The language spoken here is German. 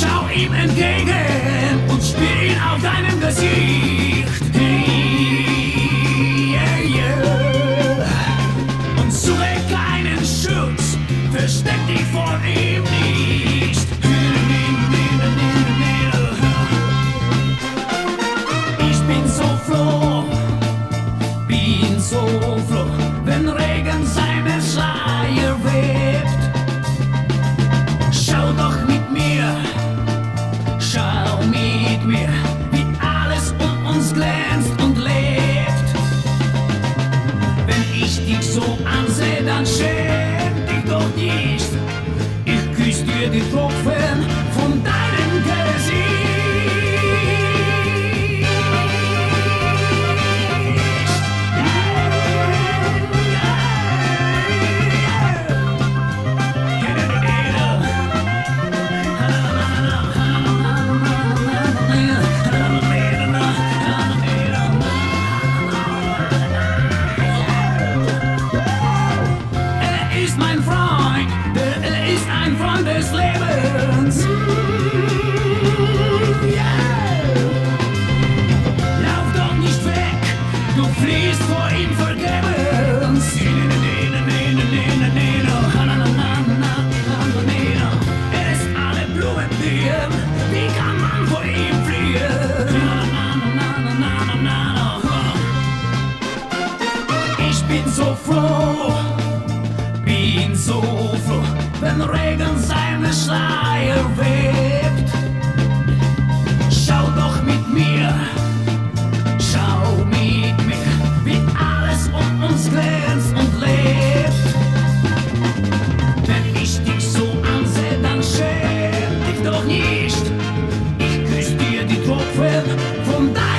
Schau ihm entgegen und spiel ihn auf deinem Gesicht. Und suche keinen Schutz, versteck dich vor ihm nicht. Ich bin so froh, bin so froh. so ansehe, dann schön. Des Lebens. Yeah. Lauf doch nicht weg, du fliehst vor ihm vergebens. Er ist alle Blumen blieben, wie kann man vor ihm fliehen? Ich bin so froh, bin so froh wenn Regen seine Schleier webt. Schau doch mit mir, schau mit mir, wie alles um uns glänzt und lebt. Wenn ich dich so ansehe, dann schäm dich doch nicht. Ich küsse dir die Tropfen von deinem